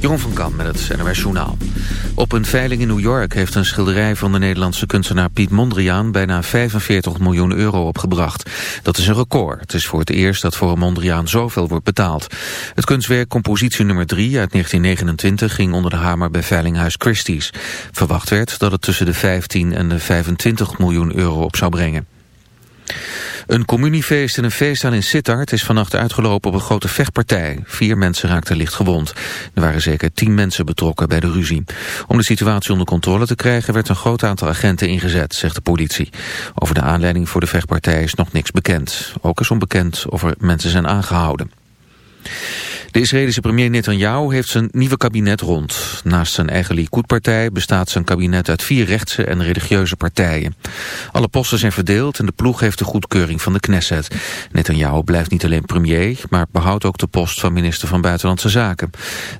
Jeroen van Kam met het NRS Journaal. Op een veiling in New York heeft een schilderij van de Nederlandse kunstenaar Piet Mondriaan bijna 45 miljoen euro opgebracht. Dat is een record. Het is voor het eerst dat voor een Mondriaan zoveel wordt betaald. Het kunstwerk Compositie nummer 3 uit 1929 ging onder de hamer bij Veilinghuis Christie's. Verwacht werd dat het tussen de 15 en de 25 miljoen euro op zou brengen. Een communiefeest en een feestzaal in Sittard is vannacht uitgelopen op een grote vechtpartij. Vier mensen raakten licht gewond. Er waren zeker tien mensen betrokken bij de ruzie. Om de situatie onder controle te krijgen werd een groot aantal agenten ingezet, zegt de politie. Over de aanleiding voor de vechtpartij is nog niks bekend. Ook is onbekend of er mensen zijn aangehouden. De Israëlische premier Netanyahu heeft zijn nieuwe kabinet rond. Naast zijn eigen Likud-partij bestaat zijn kabinet uit vier rechtse en religieuze partijen. Alle posten zijn verdeeld en de ploeg heeft de goedkeuring van de Knesset. Netanyahu blijft niet alleen premier, maar behoudt ook de post van minister van Buitenlandse Zaken.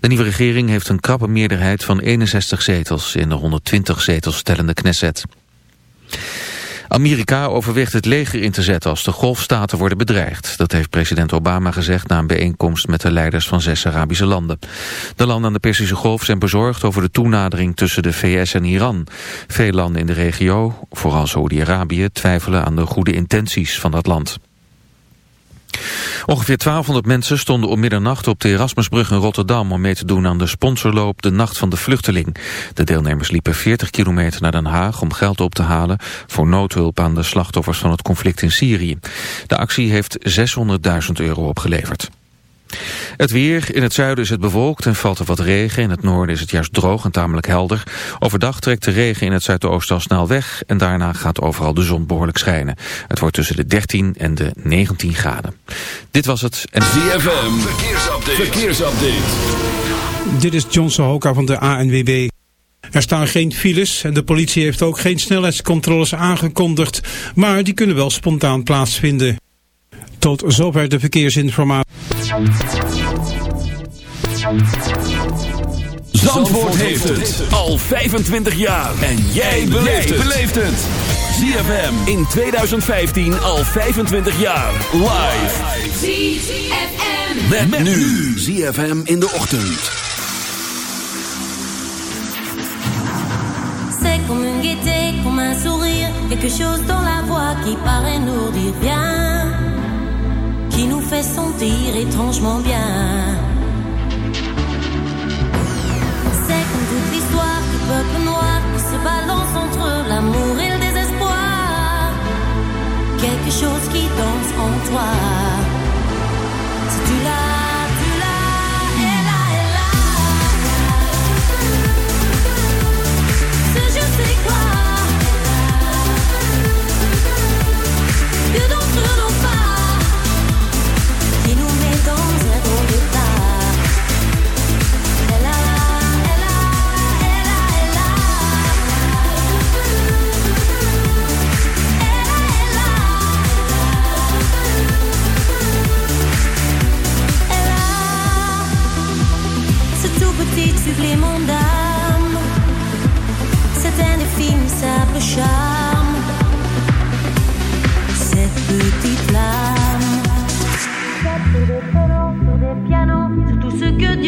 De nieuwe regering heeft een krappe meerderheid van 61 zetels in de 120 zetels stellende Knesset. Amerika overweegt het leger in te zetten als de golfstaten worden bedreigd. Dat heeft president Obama gezegd na een bijeenkomst met de leiders van zes Arabische landen. De landen aan de Persische Golf zijn bezorgd over de toenadering tussen de VS en Iran. Veel landen in de regio, vooral Saudi-Arabië, twijfelen aan de goede intenties van dat land. Ongeveer 1200 mensen stonden om middernacht op de Erasmusbrug in Rotterdam om mee te doen aan de sponsorloop De Nacht van de Vluchteling. De deelnemers liepen 40 kilometer naar Den Haag om geld op te halen voor noodhulp aan de slachtoffers van het conflict in Syrië. De actie heeft 600.000 euro opgeleverd. Het weer, in het zuiden is het bewolkt en valt er wat regen. In het noorden is het juist droog en tamelijk helder. Overdag trekt de regen in het zuidoosten al snel weg... en daarna gaat overal de zon behoorlijk schijnen. Het wordt tussen de 13 en de 19 graden. Dit was het... En... ZFM, verkeersupdate. verkeersupdate. Dit is Johnson Hoka van de ANWB. Er staan geen files en de politie heeft ook geen snelheidscontroles aangekondigd, maar die kunnen wel spontaan plaatsvinden. Tot zover de verkeersinformatie. Zandvoort heeft het al 25 jaar. En jij beleeft het. ZFM in 2015 al 25 jaar. Live. ZFM. Met, met nu. ZFM in de ochtend. C'est comme une gaieté, comme un sourire. Quelque chose dans la voix qui paraît nous dire bien. Qui nous fait sentir étrangement bien. C'est comme toute l'histoire du peuple noir qui se balance entre l'amour et le désespoir. Quelque chose qui danse en toi. Si tu l'as, quoi? Que d'entre nos petit supplément d'âme. C'est un infime simple charme. Cette petite flamme. Sur des pianos, sur tout ce que Dieu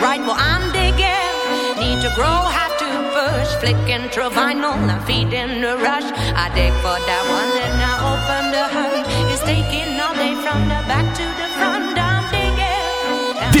right. Well, I'm digging, need to grow, have to push. Flicking through vinyl and feeding the rush. I dig for that one and I open the hunt. It's taking all day from the back to the front.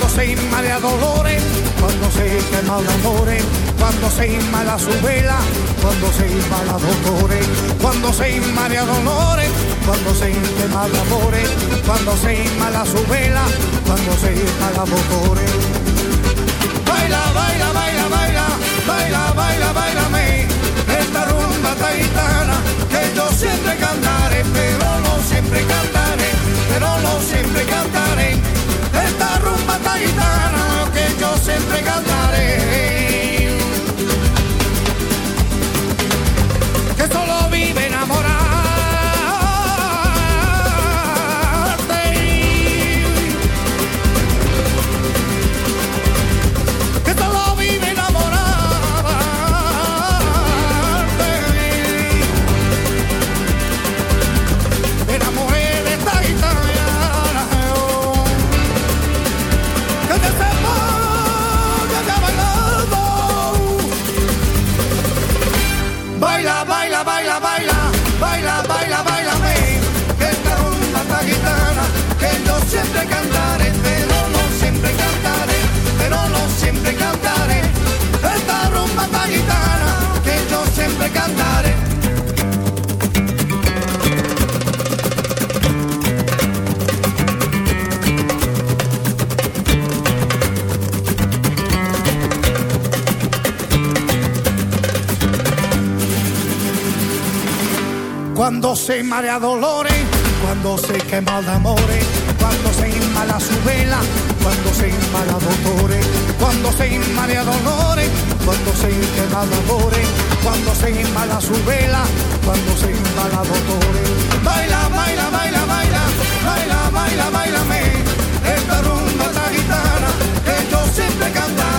Cuando se inmala dolores, cuando se quema amores, cuando se inmala su vela, cuando se inmala dolores, cuando se inmala dolores, cuando se quema amores, cuando se inmala su vela, cuando se inmala dolores. Baila, baila, baila, baila, baila, baila, bailame, esta rumba taitana que yo siempre cantaré, pero no siempre cantaré, pero no siempre cantaré gaitana que yo siempre cantaré. Se marea dolores, cuando se quema de amores, cuando se inmala su vela, cuando se inmala dolores, cuando se marea dolores, cuando se quema de amores, cuando se inmala su vela, cuando se inmala dolores. Baila, baila, baila, baila, baila, baila, baila, me, esta rumba esta gitana, que siempre cantaré,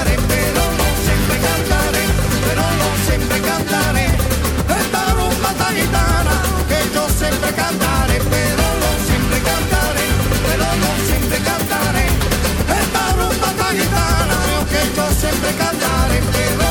sento sempre cambiare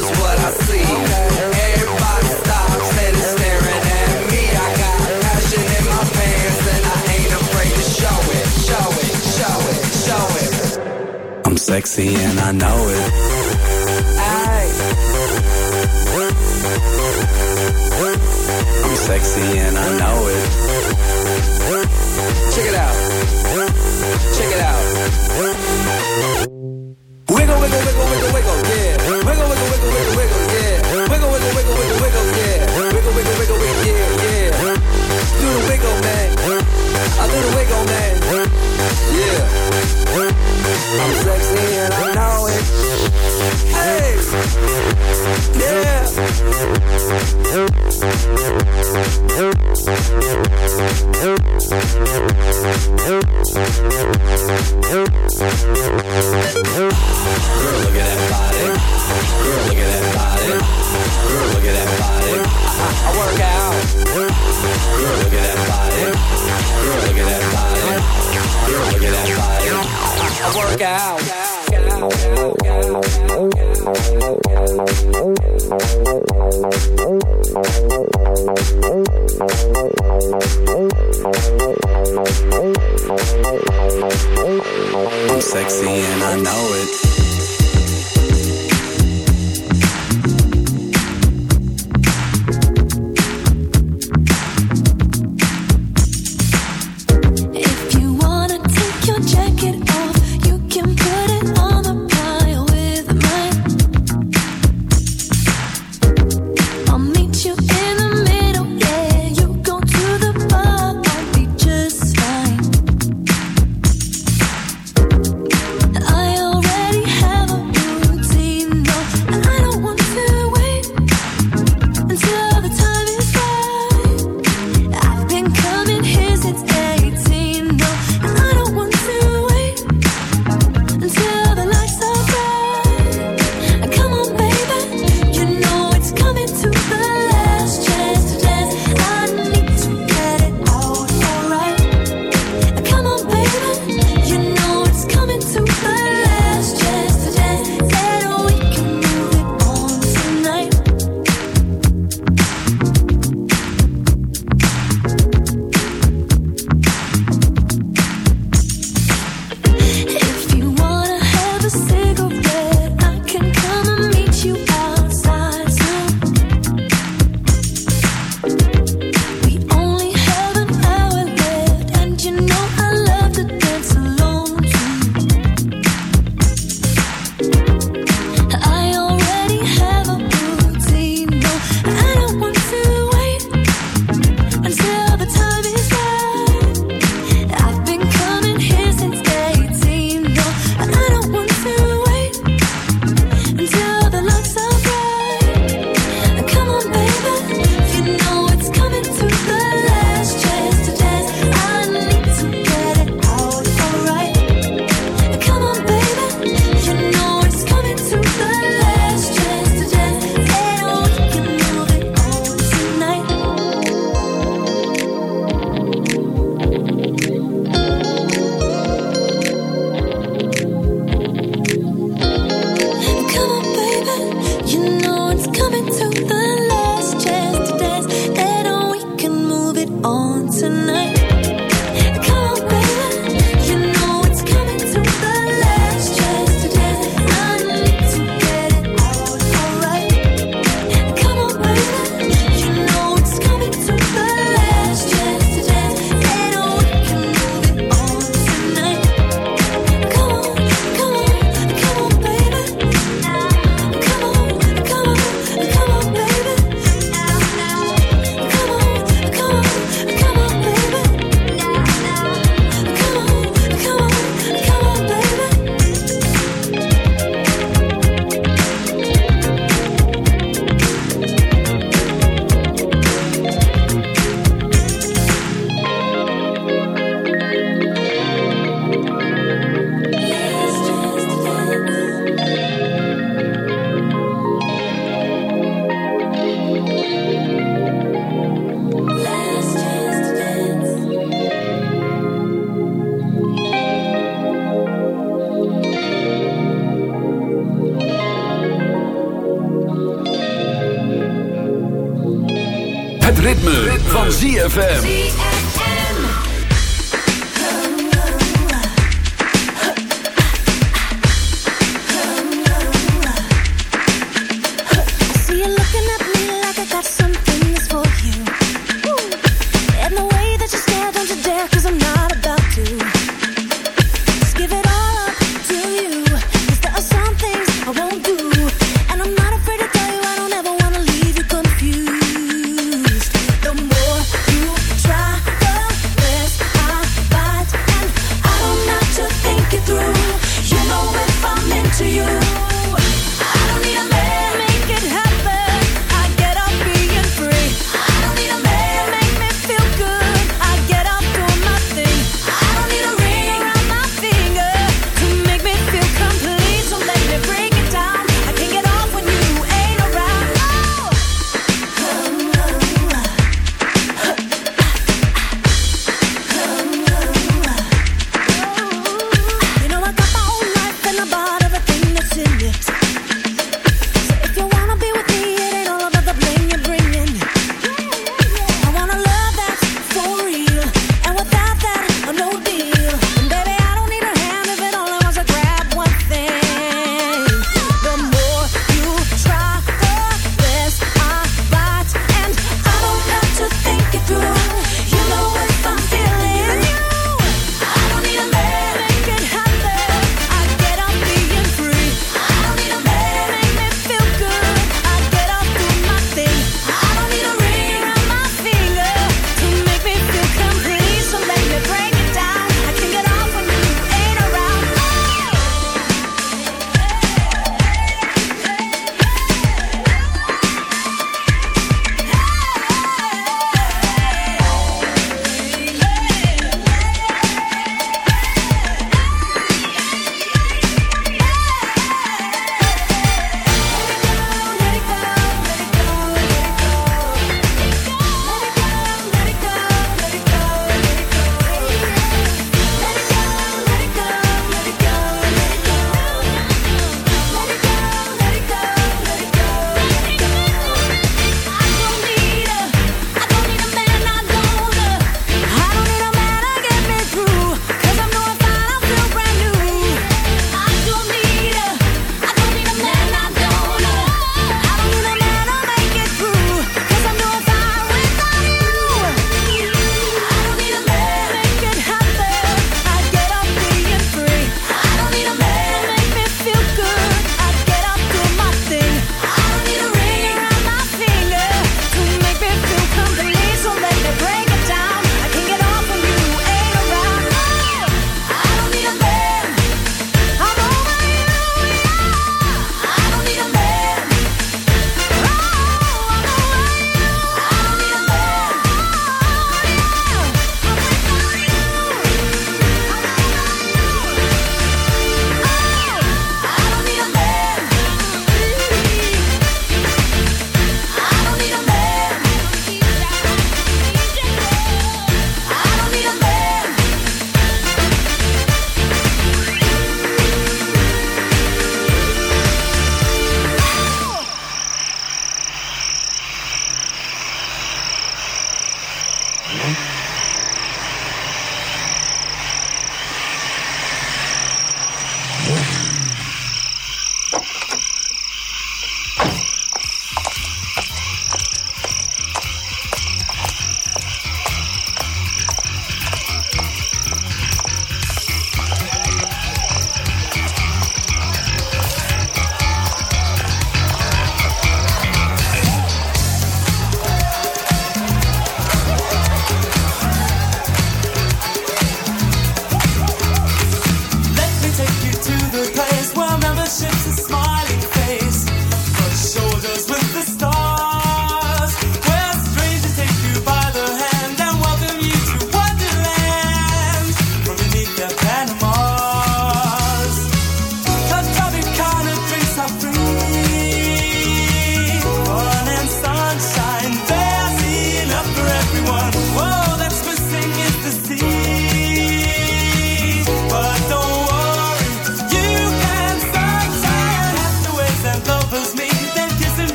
is what I see. Everybody stops and is staring at me. I got passion in my pants and I ain't afraid to show it, show it, show it, show it. I'm sexy and I know it. Aye. I'm sexy and I know it. Check it out. Check it out. Wiggle, wiggle, wiggle, wiggle, wiggle, yeah. Wiggle, wiggle, wiggle, wiggle, wiggle,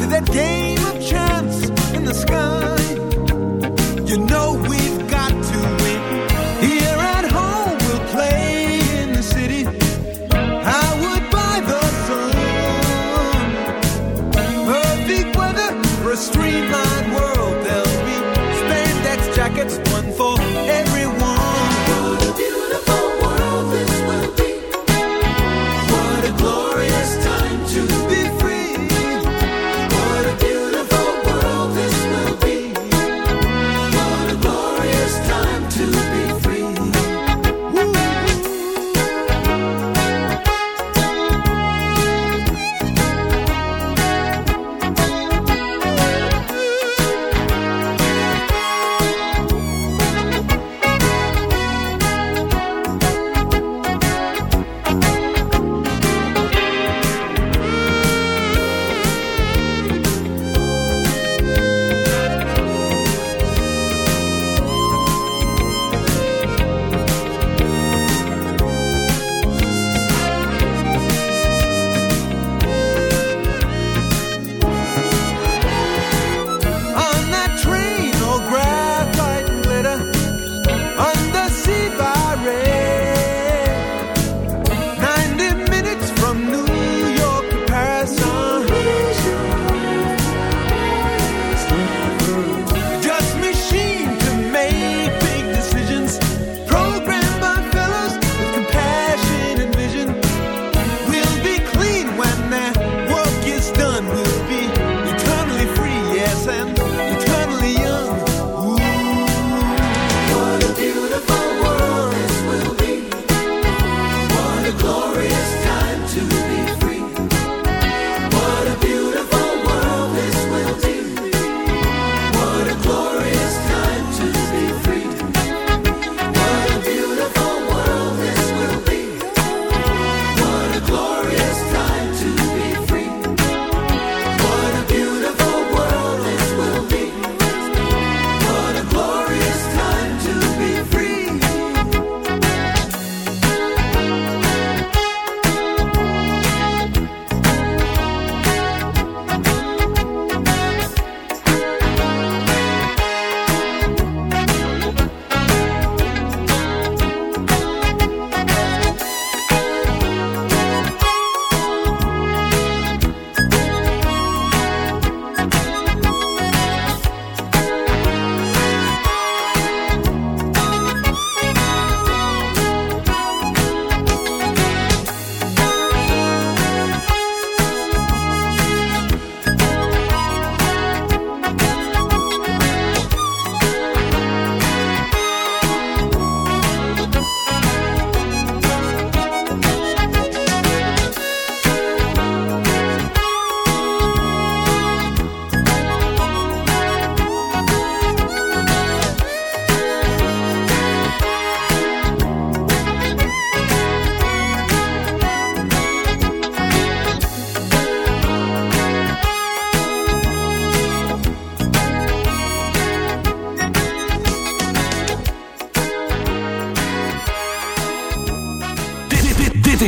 to that game of chance in the sky.